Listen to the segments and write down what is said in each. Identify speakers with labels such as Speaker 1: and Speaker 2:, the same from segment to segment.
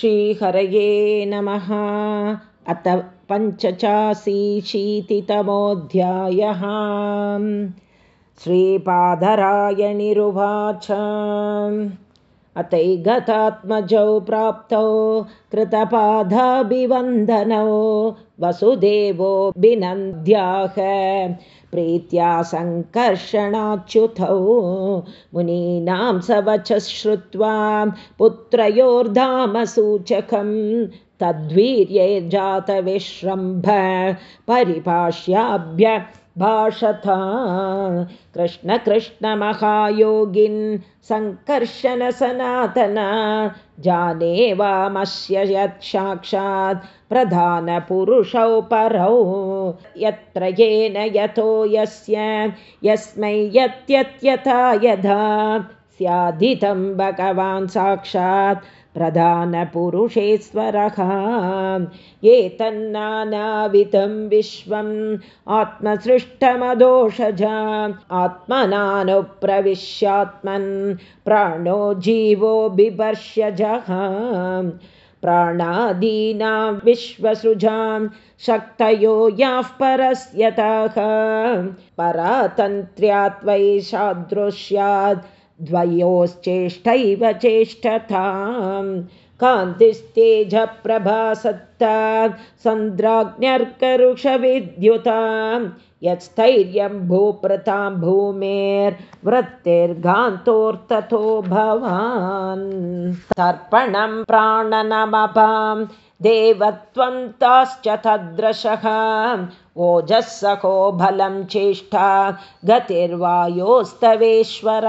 Speaker 1: श्रीहरये नमः। अथ पञ्चचाशीशीतितमोऽध्यायः। श्रीपादरायणिरुवाच। अतैगतात्मजौ प्राप्तौ कृतपादाभिवन्दनौ वसुदेवोऽभिनन्द्याः प्रीत्या सङ्कर्षणाच्युतौ मुनीनां स वचः श्रुत्वा पुत्रयोर्धामसूचकं तद्वीर्ये जातविश्रम्भ परिभाष्याभ्य भाषता। कृष्णकृष्णमहायोगिन् सङ्कर्षणसनातन जाने वामस्य यत् साक्षात् प्रधानपुरुषौ परौ यत्र येन यतो यस्य यस्मै यत्यत्यथा यथा। स्यादितं भगवान् साक्षात् प्रधानपुरुषेश्वरः। एतन्नानावितं विश्वम् आत्मसृष्टमदोषजा। आत्मनानुप्रविश्यात्मन् प्राणो जीवो बिभर्ष्यजः प्राणादीनां विश्वसृजां शक्तयो याः परस्यतः। परातन्त्र्यात् सादृश्यात् द्वयोश्चेष्टैव चेष्टताम्। कान्तिस्तेजप्रभासत्ता सन्द्राज्ञर्करुषविद्युतां यत्स्थैर्यं भूप्रतां भूमेर्वृत्तिर्गान्तोऽर्थतो भवान्। तर्पणं प्राणनमपां देवत्वं ताश्च तद्रशः। ओजःसखो बलं चेष्टा गतिर्वायोस्तवेश्वर।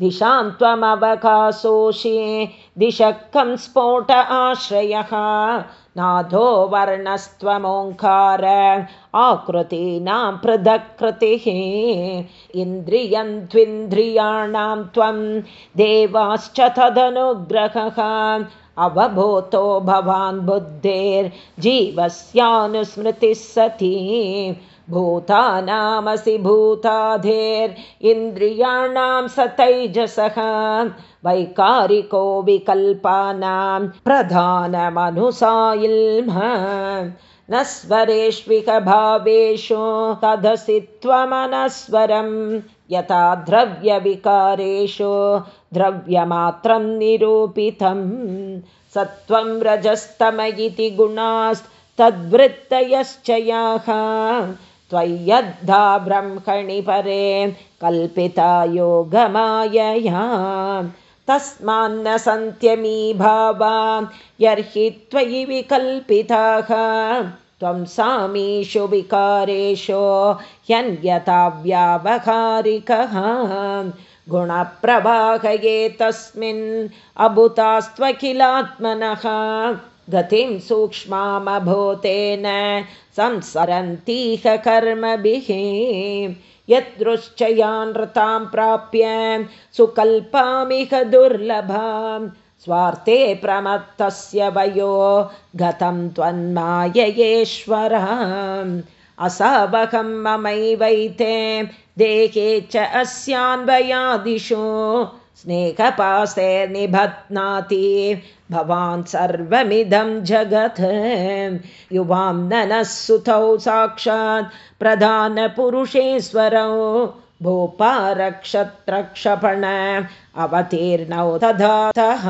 Speaker 1: दिशां त्वमवकाशोषे दिशक्कं स्फोट आश्रयः नाथो वर्णस्त्वमोङ्कार आकृतीनां पृथक्कृतिः इन्द्रियं त्विन्द्रियाणां त्वं देवाश्च तदनुग्रहः। अवभूतो भवान् बुद्धेर्जीवस्यानुस्मृतिः सती भूतानामसि भूताधेर् स तैजसः वैकारिको विकल्पानां प्रधानमनुसायिल्म। न स्वरेष्विकभावेषु तदसि त्वमनस्वरं यथा द्रव्यविकारेषु द्रव्यमात्रं निरूपितं सत्वं रजस्तम इति गुणास्तद्वृत्तयश्च याः त्वय्यद्धा ब्रह्मणि परे कल्पिता योगमायया तस्मान्न सन्त्यमी भावा यर्हि त्वयि विकल्पिताः। त्वं सामीषु विकारेषु ह्यन्यथा व्यावहारिकः गुणप्रवाहये तस्मिन् अभुतास्त्वखिलात्मनः गतिं सूक्ष्मामभूतेन संसरन्तीह कर्मभिः। यदृश्चयानृतां प्राप्य सुकल्पामिह दुर्लभां। स्वार्थे प्रमत्तस्य वयो गतं त्वन्माययेश्वरः असावहं ममैवैते देहे च अस्यान्वयादिषु स्नेहपासे निबध्नाति भवान् सर्वमिदं जगत्। युवां ननः सुतौ साक्षात् प्रधानपुरुषेश्वरौ। भूपारक्षत्रक्षपण अवतीर्णौ तथातः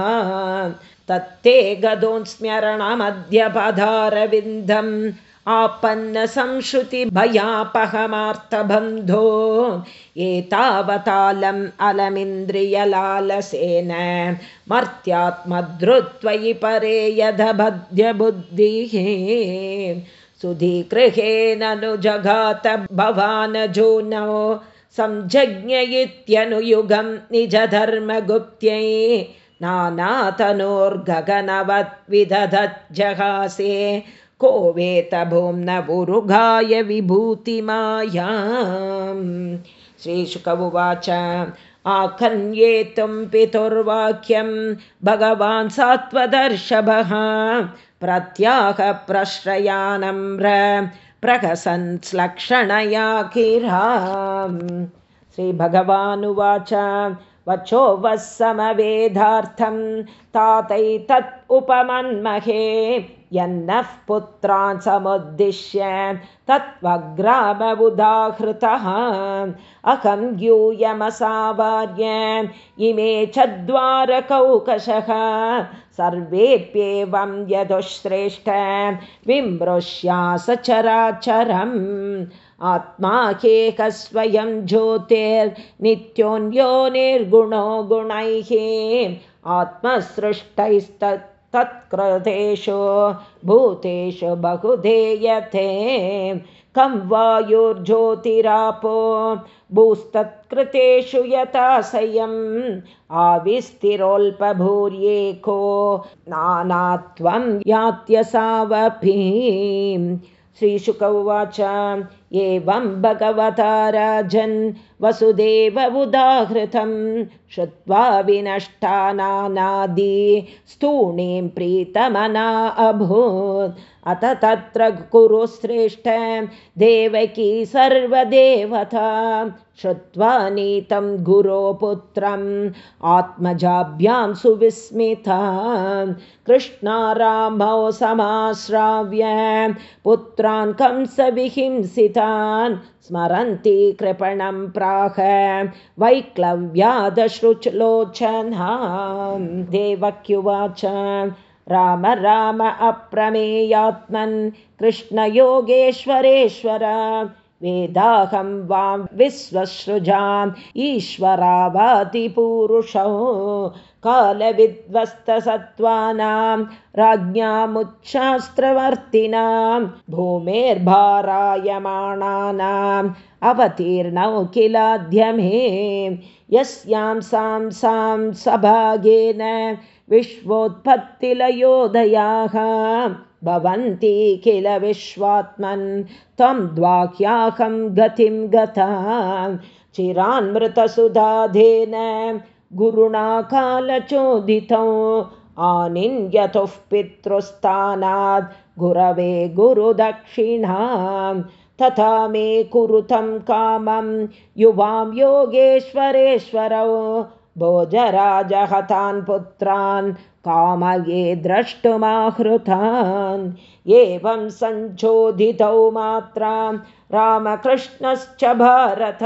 Speaker 1: तत्ते गदोन्स्म्यरणमद्यपधारविन्दम् आपन्नसंश्रुतिभयापहमार्तबन्धो एतावतालम् अलमिन्द्रियलालसेन मर्त्यात्मधृत्वयि परे यदबध्यबुद्धिः सुधीगृहेण नु जगात भवानजो नो संजज्ञ इत्यनुयुगं निजधर्मगुप्त्यै नानातनोर्गगनवद्विदधज्जहासे को वेतभूम्न उरुगाय विभूतिमाया श्रीशुक उवाच आकन्येतुं पितुर्वाक्यं भगवान् सात्वदर्शभः प्रश्रयानम्र प्रहसन् श्लक्षणया किरा श्रीभगवानुवाच वचो वः समवेदार्थं तातैतत् उपमन्महे यन्नः पुत्रान् समुद्दिश्य तत्त्वग्रामबुदाहृतः अहं यूयमसावार्य इमे चद्वारकौकशः यदुश्रेष्ठ विमृश्या सचराचरम् आत्मा ह्येकस्वयं ज्योतिर्नित्योऽन्यो निर्गुणो गुणैः। आत्मसृष्टैस्तत् तत्कृतेषु भूतेषु बहुधेयते कं वायुर्ज्योतिरापो भूस्तत्कृतेषु यथाशयम् आविस्तिरोल्पभूर्येको नानात्वं यात्यसावपि श्रीशुक उवाच एवं भगवता राजन् वसुदेव उदाहृतं श्रुत्वा विनष्टानादि स्तूणीं प्रीतमना अभूत्। अथ तत्र कुरु श्रेष्ठ देवकी सर्वदेवता। श्रुत्वा नीतं गुरोपुत्रम् आत्मजाभ्यां सुविस्मिता कृष्णारामौ समाश्राव्य पुत्रान् कंसविहिंसितान् स्मरन्ति कृपणं प्राह वैक्लव्यादश्रुचलोचनां देवक्युवाच। राम राम अप्रमेयात्मन् कृष्णयोगेश्वरेश्वर वेदाहं वां विश्वसृजाम् ईश्वरावातिपूरुषौ कालविद्वस्तसत्त्वानां राज्ञामुच्छास्त्रवर्तिनां भूमेर्भारायमाणानाम् अवतीर्णौ किलाध्यमे यस्यां सां सां सभागेन विश्वोत्पत्तिलयोदयाः भवन्ति किल विश्वात्मन्? त्वं द्वाह्याहं गतिं गता। चिरान्मृतसुधाधेन गुरुणा कालचोदितौ आनिन्यतुः पितृस्थानात्। गुरवे गुरुदक्षिणां। तथा मे कुरुतं कामं युवां योगेश्वरेश्वरौ। भोजराजहतान् पुत्रान् कामये द्रष्टुमाहृतान्। एवं सञ्चोदितौ मात्रां रामकृष्णश्च भारत।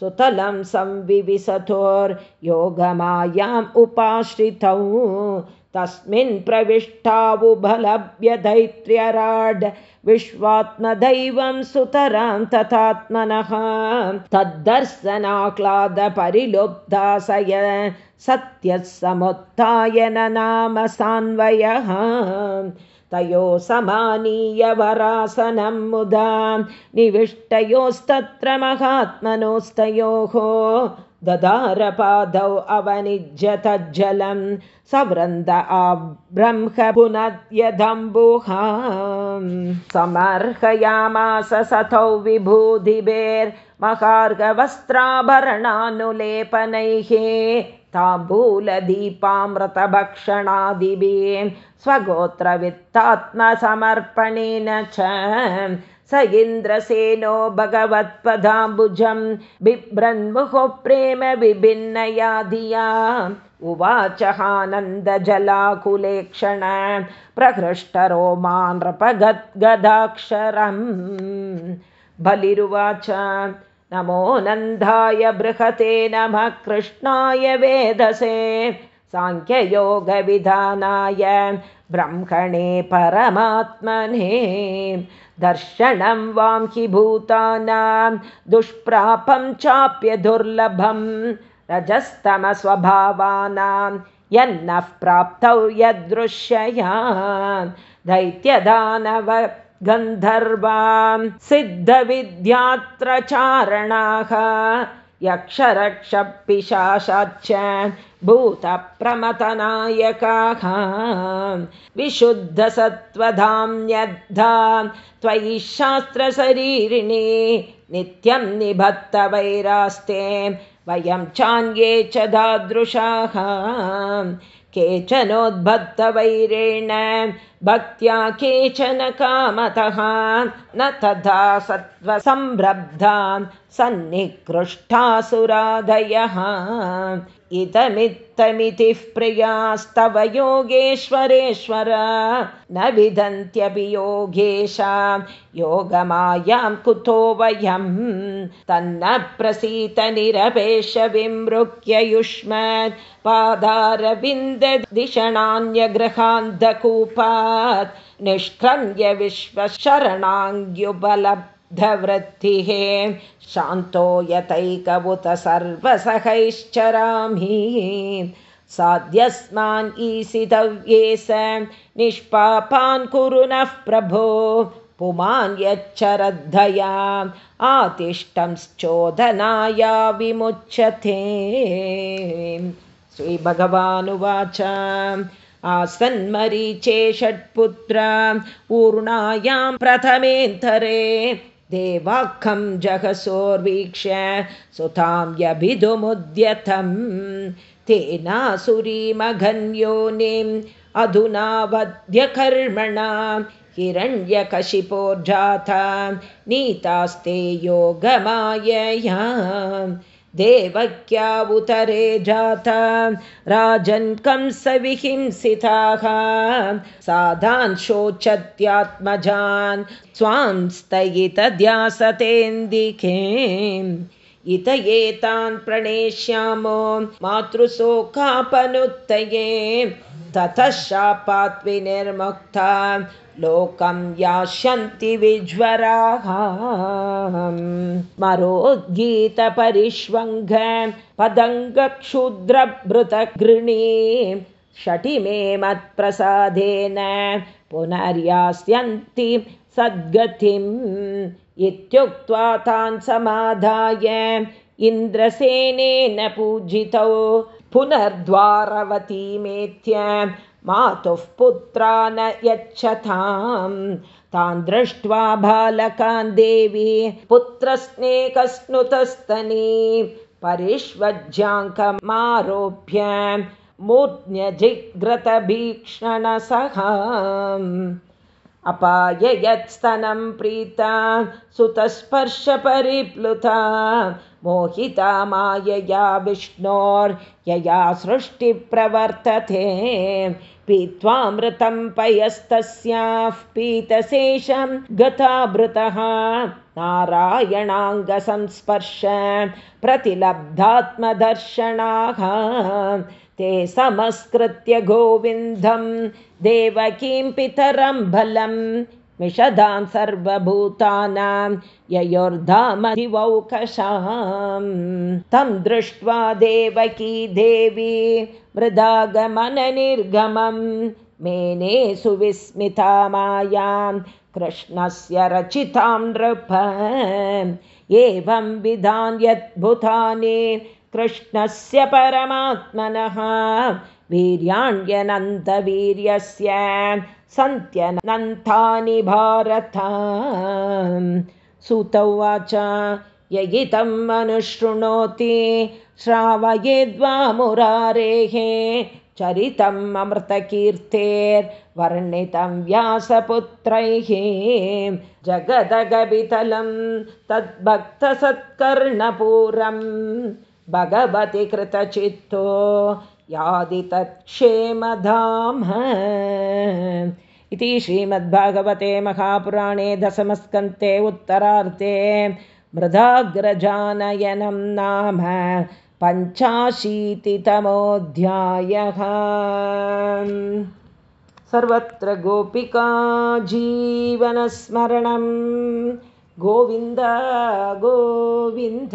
Speaker 1: सुतलं संविविशतोर्योगमायाम् उपाश्रितौ तस्मिन् प्रविष्टावुभलभ्यदैत्र्यराड् विश्वात्मदैवं सुतरां तथात्मनः। तद्दर्शनाक्लादपरिलुब्धासय सत्यः समुत्थायन नाम सान्वयः तयो समानीय वरासनं मुदा निविष्टयोस्तत्र महात्मनोस्तयोः ददारपादौ अवनिज्यतज्जलं सवृन्द आब्रह्म पुनद्यदम्बुहा समर्हयामास सतौ विभूतिभेर्महार्गवस्त्राभरणानुलेपनैः ताम्बूलदीपामृतभक्षणादिभिः स्वगोत्रवित्तात्मसमर्पणेन च स इन्द्रसेनो भगवत्पदाम्बुजं बिभ्रन्मुहो प्रेम विभिन्नया धिया। उवाचहानन्दजलाकुलेक्षण प्रहृष्टरोमा नृपगद्गदाक्षरम्। बलिरुवाच नमो नन्दाय बृहते नमः कृष्णाय वेदसे। साङ्ख्ययोगविधानाय ब्रह्मणे परमात्मने दर्शनं वां हि भूतानां दुष्प्रापं चाप्य दुर्लभं रजस्तमस्वभावानां यन्नः प्राप्तौ यदृश्यया दैत्यदानव गन्धर्वां सिद्धविद्यात्रचारणाः यक्षरक्षपिशाश्च भूतप्रमतनायकाः। विशुद्धसत्त्वधान्यद्धा त्वयि शास्त्रशरीरिणे नित्यं निबद्धवैरास्ते वयं चान्ये च दादृशाः। केचनोद्बद्धवैरेण भक्त्या केचन कामतः न तथा सत्त्वसम्रब्धां सन्निकृष्टासुरादयः इदमित्तमितिः प्रियास्तव योगेश्वरेश्वर। न विदन्त्यपि योगेशां योगमायां कुतो वयं तन्न प्रसीतनिरपेशविमृक्ययुष्मत् पादारविन्ददिषणान्यगृहान्धकूपात् निष्क्रम्य विश्वशरणाङ्ग्युपलब्ध वृत्तिः शान्तो यतैकबुत सर्वसहैश्चरामि साध्यस्मान् ईसितव्ये स निष्पापान् कुरु नः प्रभो। पुमान् यच्चरद्धया आतिष्ठंश्चोदनाया विमुच्यते। श्रीभगवानुवाच। आसन्मरीचे षट्पुत्रा ऊर्णायां प्रथमेन्तरे देवाखं जगसोर्वीक्ष्य सुतां यभिदुमुद्यतं तेनासुरीमघन्योनिम् अधुना वध्यकर्मणा हिरण्यकशिपोर्जाता। नीतास्ते योगमायया देवक्या उतरे जाता। राजन् कंसविहिंसिताः। साधान् शोचत्यात्मजान्। स्वां स्थयितद्यासतेन्दिके इत एतान् प्रणेष्यामो। मातृशोकापनुत्तये ततः शापात् विनिर्मुक्ता लोकं यास्यन्ति विज्वराः। मरोद्गीतपरिष्वङ्ग पदङ्गक्षुद्रभृतगृणी षटि मे मत्प्रसादेन पुनर्यास्यन्ति सद्गतिम्। इत्युक्त्वा तान् समाधाय इन्द्रसेनेन पूजितौ पुनर्द्वारवतीमेत्य मातुः पुत्रा न यच्छतां तान् दृष्ट्वा बालकान् देवी पुत्रस्नेकस्नुतस्तनी परिष्वज्याङ्कमारोप्य मूर्ध्यजिग्रतभीक्षणसः अपाययत्स्तनं प्रीता सुतस्पर्शपरिप्लुता मोहिता मायया विष्णोर्यया सृष्टिप्रवर्तते। पीत्वामृतं पयस्तस्याः पीतशेषं गतामृतः। नारायणाङ्गसंस्पर्श प्रतिलब्धात्मदर्शनाः। ते समस्कृत्य गोविन्दं देवकीं पितरं बलं विशदां सर्वभूतानां ययोर्धामधिवौकशां तं दृष्ट्वा देवकी देवी मृदागमननिर्गमं। मेने सुविस्मिता मायां कृष्णस्य रचितां नृप। एवं विधान् यद्भुतानि कृष्णस्य परमात्मनः। वीर्याण्यनन्तवीर्यस्य सन्त्यनन्तानि भारत सुत उवाच ययितम् अनुशृणोति श्रावयेद्वा मुरारेः चरितम् अमृतकीर्तेर्वर्णितं व्यासपुत्रैः। जगदगवितलं तद्भक्तसत्कर्णपूरम् भगवति कृतचित्तो यादि तत्क्षेमधाम इति श्रीमद्भागवते महापुराणे दशमस्कन्ते उत्तरार्थे मृदाग्रजानयनं नाम पञ्चाशीतितमोऽध्यायः। सर्वत्र गोपिका जीवनस्मरणं। गोविन्द गोविन्द